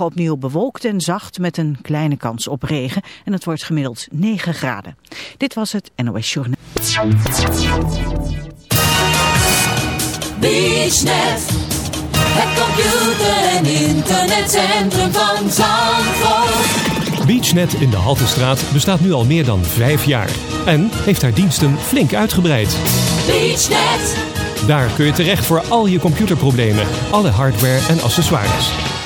morgen opnieuw bewolkt en zacht met een kleine kans op regen. En het wordt gemiddeld 9 graden. Dit was het NOS Journaal. BeachNet, het computer- en internetcentrum van Zandvoort. BeachNet in de Haltestraat bestaat nu al meer dan vijf jaar. En heeft haar diensten flink uitgebreid. BeachNet, Daar kun je terecht voor al je computerproblemen, alle hardware en accessoires.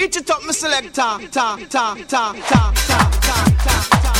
Get your top, me selector. Ta, ta, ta, ta, ta, ta, ta, ta.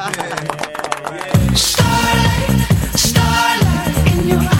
Starlight, starlight in your eyes,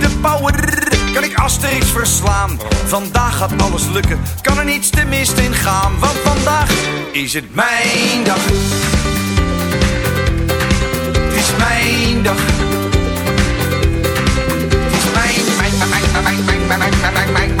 verslaan. Vandaag gaat alles lukken, kan er niets te mist in gaan. Want vandaag is het mijn dag. Het is mijn dag. Het is mijn, mijn, mijn, mijn, mijn, mijn, mijn, mijn, mijn, mijn, mijn, mijn,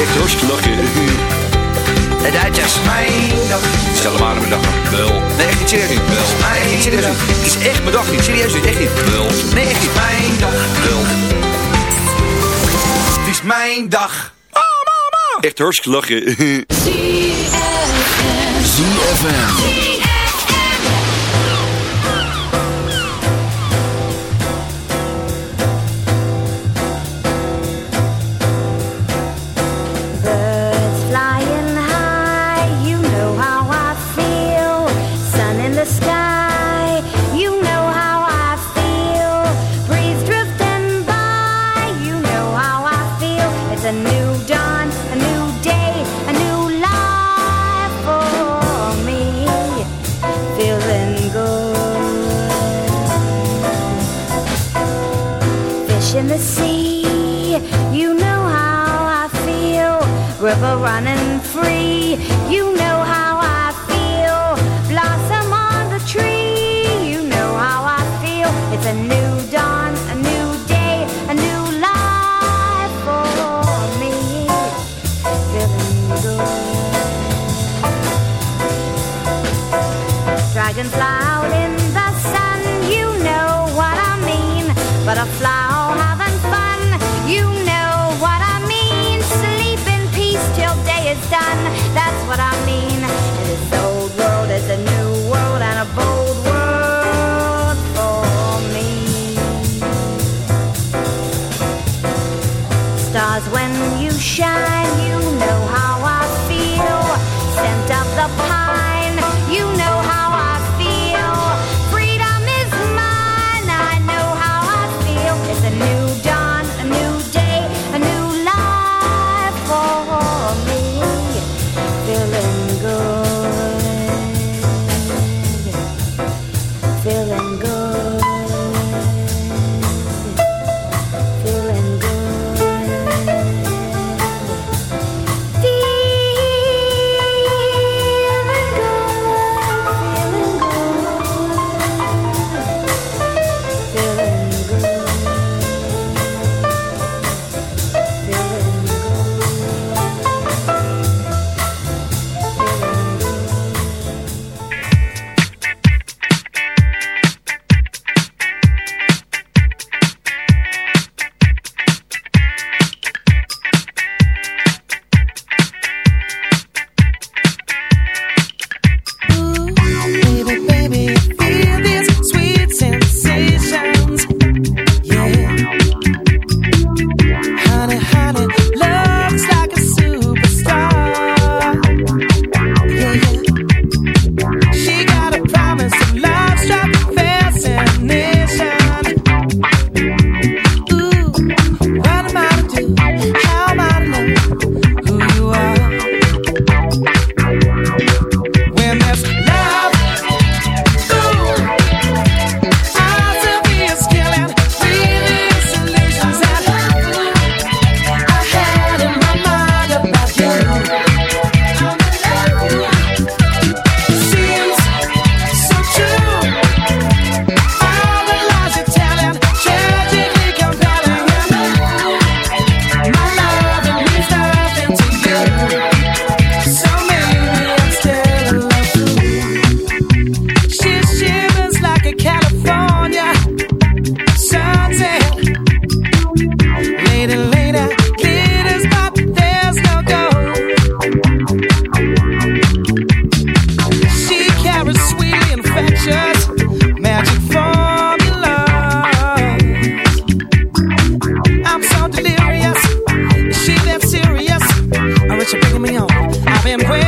Echt hartstikke lachen. De Duitsers. Mijn dag. Stel hem aan mijn dag. Wel. Nee, echt niet serieus niet. Wel. Nee, echt niet serieus niet. Het is echt mijn dag niet. Serieus niet. Echt niet. Wel. Nee, echt niet. Mijn dag. Wel. Het is mijn dag. Echt hartstikke lachen. ZFM. Birds Him. Where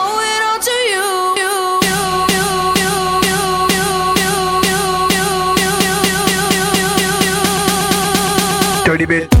the.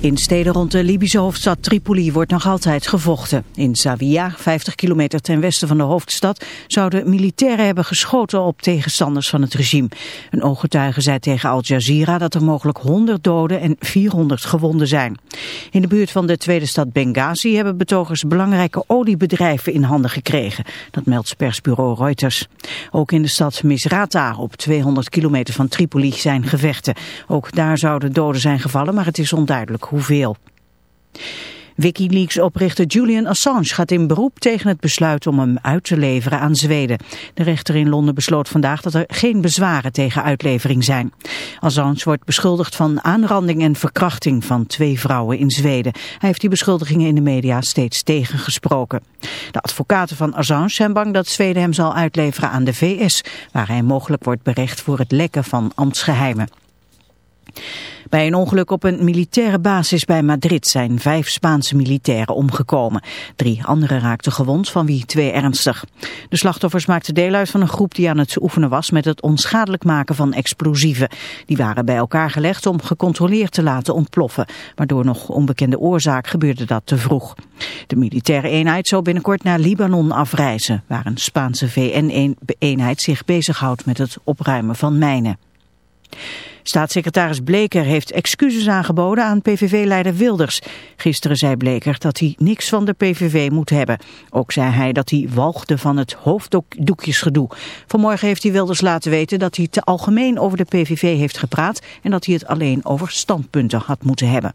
In steden rond de Libische hoofdstad Tripoli wordt nog altijd gevochten. In Zawiya, 50 kilometer ten westen van de hoofdstad, zouden militairen hebben geschoten op tegenstanders van het regime. Een ooggetuige zei tegen Al Jazeera dat er mogelijk 100 doden en 400 gewonden zijn. In de buurt van de tweede stad Benghazi hebben betogers belangrijke oliebedrijven in handen gekregen. Dat meldt persbureau Reuters. Ook in de stad Misrata, op 200 kilometer van Tripoli, zijn gevechten. Ook daar zouden doden zijn gevallen, maar het is onduidelijk hoeveel. Wikileaks-oprichter Julian Assange gaat in beroep tegen het besluit om hem uit te leveren aan Zweden. De rechter in Londen besloot vandaag dat er geen bezwaren tegen uitlevering zijn. Assange wordt beschuldigd van aanranding en verkrachting van twee vrouwen in Zweden. Hij heeft die beschuldigingen in de media steeds tegengesproken. De advocaten van Assange zijn bang dat Zweden hem zal uitleveren aan de VS, waar hij mogelijk wordt berecht voor het lekken van ambtsgeheimen. Bij een ongeluk op een militaire basis bij Madrid zijn vijf Spaanse militairen omgekomen. Drie anderen raakten gewond, van wie twee ernstig. De slachtoffers maakten deel uit van een groep die aan het oefenen was met het onschadelijk maken van explosieven. Die waren bij elkaar gelegd om gecontroleerd te laten ontploffen. Maar door nog onbekende oorzaak gebeurde dat te vroeg. De militaire eenheid zou binnenkort naar Libanon afreizen, waar een Spaanse VN-eenheid zich bezighoudt met het opruimen van mijnen. Staatssecretaris Bleker heeft excuses aangeboden aan PVV-leider Wilders. Gisteren zei Bleker dat hij niks van de PVV moet hebben. Ook zei hij dat hij walgde van het hoofddoekjesgedoe. Vanmorgen heeft hij Wilders laten weten dat hij te algemeen over de PVV heeft gepraat... en dat hij het alleen over standpunten had moeten hebben.